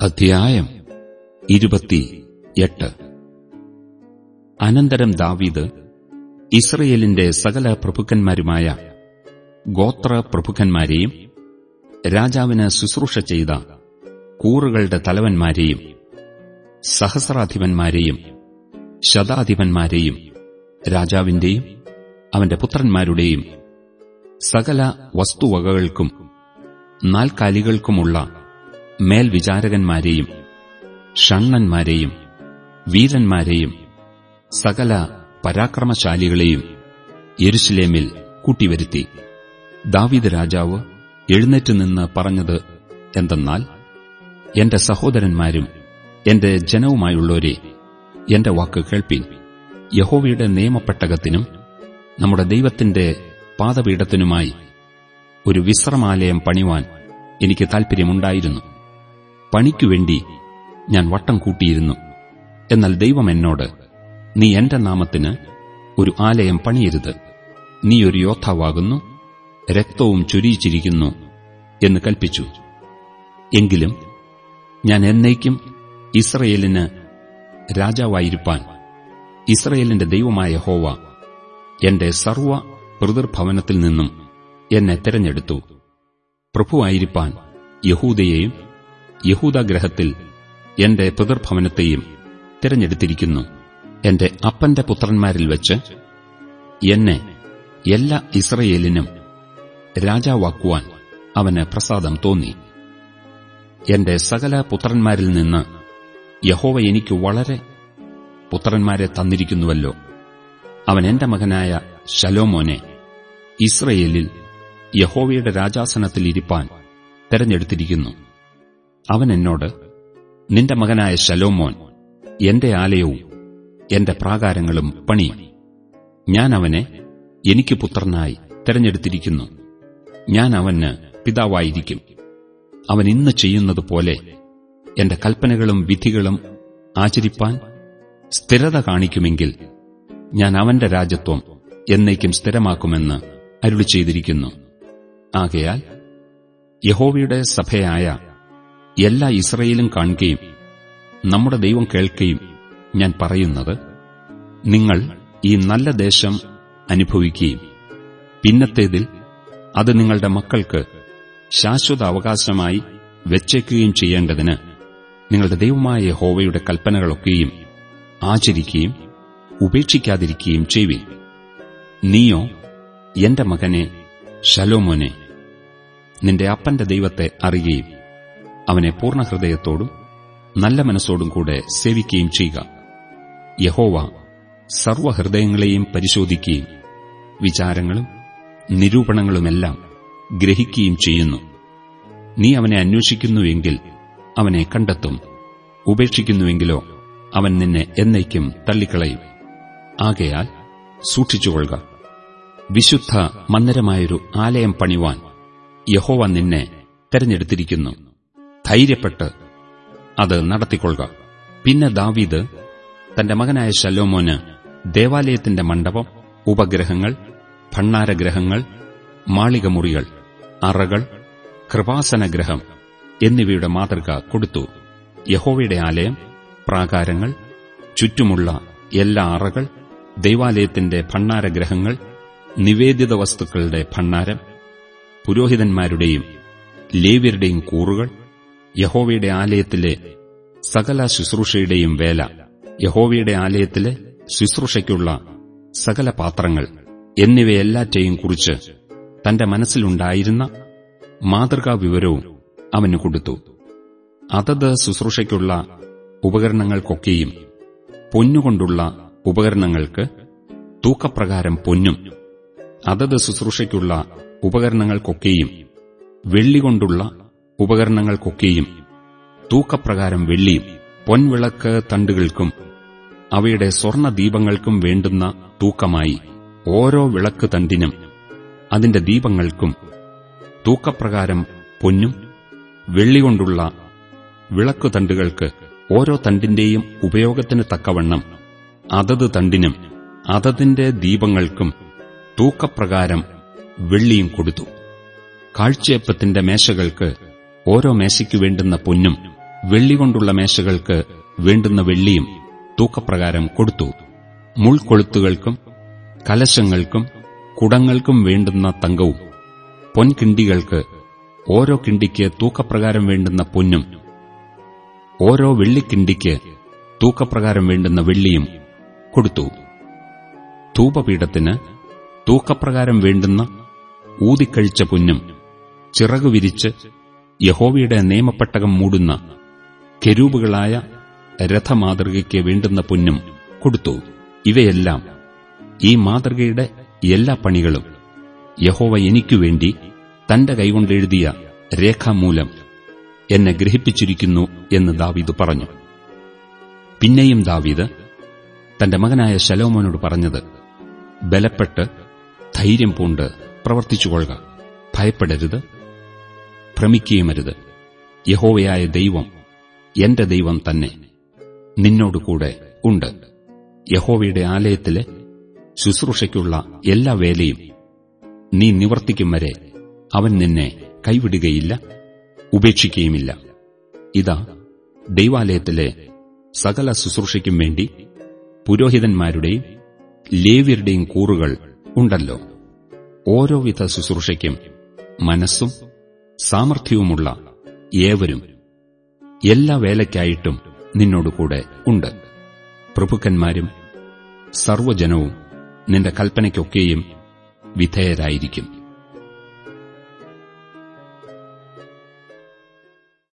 അധ്യായം ഇരുപത്തിയെട്ട്. അനന്തരം ദാവീദ് ഇസ്രയേലിന്റെ സകല പ്രഭുക്കന്മാരുമായ ഗോത്ര പ്രഭുക്കന്മാരെയും രാജാവിന് ശുശ്രൂഷ ചെയ്ത കൂറുകളുടെ തലവന്മാരെയും സഹസ്രാധിപന്മാരെയും ശതാധിപന്മാരെയും രാജാവിന്റെയും അവന്റെ പുത്രന്മാരുടെയും സകല വസ്തുവകകൾക്കും നാൽക്കാലികൾക്കുമുള്ള മേൽവിചാരകന്മാരെയും ഷണ്ണന്മാരെയും വീരന്മാരെയും സകല പരാക്രമശാലികളെയും യെരുശലേമിൽ കൂട്ടിവരുത്തി. ദാവീദ് രാജാവ് എഴുന്നേറ്റ് നിന്ന് പറഞ്ഞത് എന്തെന്നാൽ എന്റെ സഹോദരന്മാരും എന്റെ ജനവുമായുള്ളവരെ എന്റെ വാക്ക് കേൾപ്പിൻ. യഹോവയുടെ നിയമപ്പെട്ടകത്തിനും നമ്മുടെ ദൈവത്തിന്റെ പാദപീഠത്തിനുമായി ഒരു വിശ്രമാലയം പണിവാൻ എനിക്ക് താൽപ്പര്യമുണ്ടായിരുന്നു. പണിക്കുവേണ്ടി ഞാൻ വട്ടം കൂട്ടിയിരുന്നു. എന്നാൽ ദൈവം എന്നോട് നീ എന്റെ നാമത്തിന് ഒരു ആലയം പണിയരുത്. നീ ഒരു യോദ്ധാവാകുന്നു രക്തവും ചൊരിയിച്ചിരിക്കുന്നു എന്ന് കൽപ്പിച്ചു. എങ്കിലും ഞാൻ എന്നേക്കും ഇസ്രയേലിന് രാജാവായിരിക്കാൻ ഇസ്രയേലിന്റെ ദൈവമായ ഹോവ എന്റെ സർവ പിതൃഭവനത്തിൽ നിന്നും എന്നെ തെരഞ്ഞെടുത്തു. പ്രഭുവായിരിക്കാൻ യഹൂദയെയും യഹൂദഗ്രഹത്തിൽ എന്റെ പിതൃഭവനത്തെയും തിരഞ്ഞെടുത്തിരിക്കുന്നു. എന്റെ അപ്പന്റെ പുത്രന്മാരിൽ വെച്ച് എന്നെ എല്ലാ ഇസ്രയേലിനും രാജാവാക്കുവാൻ അവന് പ്രസാദം തോന്നി. എന്റെ സകല പുത്രന്മാരിൽ നിന്ന് യഹോവ എനിക്ക് വളരെ പുത്രന്മാരെ തന്നിരിക്കുന്നുവല്ലോ. അവൻ എന്റെ മകനായ ശലോമോനെ ഇസ്രയേലിൽ യഹോവയുടെ രാജാസനത്തിൽ ഇരിപ്പാൻ തെരഞ്ഞെടുത്തിരിക്കുന്നു. അവൻ എന്നോട് നിന്റെ മകനായ ശലോമോൻ എന്റെ ആലയവും എന്റെ പ്രാകാരങ്ങളും പണി. ഞാൻ അവനെ എനിക്ക് പുത്രനായി തെരഞ്ഞെടുത്തിരിക്കുന്നു. ഞാൻ അവന് പിതാവായിരിക്കും. അവൻ ഇന്ന് ചെയ്യുന്നതുപോലെ എന്റെ കൽപ്പനകളും വിധികളും ആചരിപ്പാൻ സ്ഥിരത കാണിക്കുമെങ്കിൽ ഞാൻ അവന്റെ രാജ്യത്വം എന്നേക്കും സ്ഥിരമാക്കുമെന്ന് അരുളി ചെയ്തിരിക്കുന്നു ആകയാൽ യഹോവയുടെ സഭയായ എല്ലാ ഇസ്രയേലും കാണുകയും നമ്മുടെ ദൈവം കേൾക്കുകയും ഞാൻ പറയുന്നത് നിങ്ങൾ ഈ നല്ല ദേശം അനുഭവിക്കുകയും പിന്നത്തേതിൽ അത് നിങ്ങളുടെ മക്കൾക്ക് ശാശ്വത അവകാശമായി വെച്ചേക്കുകയും ചെയ്യേണ്ടതിന് നിങ്ങളുടെ ദൈവമായ ഹോവയുടെ കൽപ്പനകളൊക്കെയും ആചരിക്കുകയും ഉപേക്ഷിക്കാതിരിക്കുകയും ചെയ്യുവിൻ. നീയോ എന്റെ മകനെ ശലോമോനെ നിന്റെ അപ്പന്റെ ദൈവത്തെ അറിയുകയും അവനെ പൂർണഹൃദയത്തോടും നല്ല മനസ്സോടും കൂടെ സേവിക്കുകയും ചെയ്യുക. യഹോവ സർവഹൃദയങ്ങളെയും പരിശോധിക്കുകയും വിചാരങ്ങളും നിരൂപണങ്ങളുമെല്ലാം ഗ്രഹിക്കുകയും ചെയ്യുന്നു. നീ അവനെ അന്വേഷിക്കുന്നുവെങ്കിൽ അവനെ കണ്ടെത്തും. ഉപേക്ഷിക്കുന്നുവെങ്കിലോ അവൻ നിന്നെ എന്നേക്കും തള്ളിക്കളയും. ആകയാൽ സൂക്ഷിച്ചുകൊള്ളുക. വിശുദ്ധ മന്ദിരമായൊരു ആലയം പണിവാൻ യഹോവ നിന്നെ തെരഞ്ഞെടുത്തിരിക്കുന്നു. ധൈര്യപ്പെട്ട് അത് നടത്തിക്കൊള്ളുക. പിന്നെ ദാവീദ് തന്റെ മകനായ ശലോമോന് ദേവാലയത്തിന്റെ മണ്ഡപം ഉപഗ്രഹങ്ങൾ ഭണ്ണാരഗ്രഹങ്ങൾ മാളികമുറികൾ അറകൾ കൃപാസനഗ്രഹം എന്നിവയുടെ മാതൃക കൊടുത്തു. യഹോവയുടെ ആലയം പ്രാകാരങ്ങൾ ചുറ്റുമുള്ള എല്ലാ അറകൾ ദൈവാലയത്തിന്റെ ഭണ്ണാരഗ്രഹങ്ങൾ നിവേദിത വസ്തുക്കളുടെ ഭണ്ണാരം പുരോഹിതന്മാരുടെയും ലേവ്യരുടെയും കൂറുകൾ യഹോവയുടെ ആലയത്തിലെ സകല ശുശ്രൂഷയുടെയും വേല യഹോവയുടെ ആലയത്തിലെ ശുശ്രൂഷയ്ക്കുള്ള സകല പാത്രങ്ങൾ എന്നിവയെല്ലാറ്റെയും കുറിച്ച് തന്റെ മനസ്സിലുണ്ടായിരുന്ന മാതൃകാ വിവരവും അവന് കൊടുത്തു. അതത് ശുശ്രൂഷയ്ക്കുള്ള ഉപകരണങ്ങൾക്കൊക്കെയും പൊന്നുകൊണ്ടുള്ള ഉപകരണങ്ങൾക്ക് തൂക്കപ്രകാരം പൊന്നും അതത് ശുശ്രൂഷയ്ക്കുള്ള ഉപകരണങ്ങൾക്കൊക്കെയും വെള്ളികൊണ്ടുള്ള ഉപകരണങ്ങൾക്കൊക്കെയും തൂക്കപ്രകാരം വെള്ളിയും പൊൻവിളക്ക് തണ്ടുകൾക്കും അവയുടെ സ്വർണ ദീപങ്ങൾക്കും വേണ്ടുന്ന തൂക്കമായി ഓരോ വിളക്ക് തണ്ടിനും അതിന്റെ ദീപങ്ങൾക്കും തൂക്കപ്രകാരം പൊന്നും വെള്ളികൊണ്ടുള്ള വിളക്കുതണ്ടുകൾക്ക് ഓരോ തണ്ടിന്റെയും ഉപയോഗത്തിന് തക്കവണ്ണം അതത് തണ്ടിനും അതതിന്റെ ദീപങ്ങൾക്കും തൂക്കപ്രകാരം വെള്ളിയും കൊടുത്തു. കാഴ്ചയപ്പത്തിന്റെ മേശകൾക്ക് ഓരോ മേശയ്ക്കു വേണ്ടുന്ന പൊന്നും വെള്ളികൊണ്ടുള്ള മേശകൾക്ക് വേണ്ടുന്ന വെള്ളിയും തൂക്കപ്രകാരം കൊടുത്തു. മുൾക്കൊളുത്തുകൾക്കും കലശങ്ങൾക്കും കുടങ്ങൾക്കും വേണ്ടുന്ന തങ്കവും പൊൻകിണ്ടികൾക്ക് ഓരോ കിണ്ടിക്ക് തൂക്കപ്രകാരം വേണ്ടുന്ന പൊന്നും ഓരോ വെള്ളിക്കിണ്ടിക്ക് തൂക്കപ്രകാരം വേണ്ടുന്ന വെള്ളിയും കൊടുത്തു. ധൂപപീഠത്തിന് തൂക്കപ്രകാരം വേണ്ടുന്ന ഊതിക്കഴിച്ച പൊന്നും ചിറകു വിരിച്ച് യഹോവയുടെ നിയമപ്പെട്ടകം മൂടുന്ന കെരൂപുകളായ രഥമാതൃകയ്ക്ക് വേണ്ടുന്ന പൊന്നും കൊടുത്തു. ഇവയെല്ലാം ഈ മാതൃകയുടെ എല്ലാ പണികളും യഹോവ എനിക്കുവേണ്ടി തന്റെ കൈകൊണ്ടെഴുതിയ രേഖാമൂലം എന്നെ ഗ്രഹിപ്പിച്ചിരിക്കുന്നു എന്ന് ദാവീദ് പറഞ്ഞു. പിന്നെയും ദാവീദ് തന്റെ മകനായ ശലോമോനോട് പറഞ്ഞത് ബലപ്പെട്ട് ധൈര്യം പൂണ്ട് പ്രവർത്തിച്ചുകൊള്ളുക ഭയപ്പെടരുത് ഭ്രമിക്കുകയുമരുത്. യഹോവയായ ദൈവം എന്റെ ദൈവം തന്നെ നിന്നോടുകൂടെ ഉണ്ട്. യഹോവയുടെ ആലയത്തിലെ ശുശ്രൂഷയ്ക്കുള്ള എല്ലാ വേലയും നീ നിവർത്തിക്കും വരെ അവൻ നിന്നെ കൈവിടുകയില്ല ഉപേക്ഷിക്കുകയുമില്ല. ഇതാ ദൈവാലയത്തിലെ സകല ശുശ്രൂഷയ്ക്കും വേണ്ടി പുരോഹിതന്മാരുടെയും ലേവ്യരുടെയും കൂറുകൾ ഉണ്ടല്ലോ. ഓരോവിധ ശുശ്രൂഷയ്ക്കും മനസ്സും സാമർഥ്യവുമുള്ള ഏവരും എല്ലാ വേലയ്ക്കായിട്ടും നിന്നോടുകൂടെ ഉണ്ട്. പ്രഭുക്കന്മാരും സർവജനവും നിന്റെ കൽപ്പനയ്ക്കൊക്കെയും വിധേയരായിരിക്കും.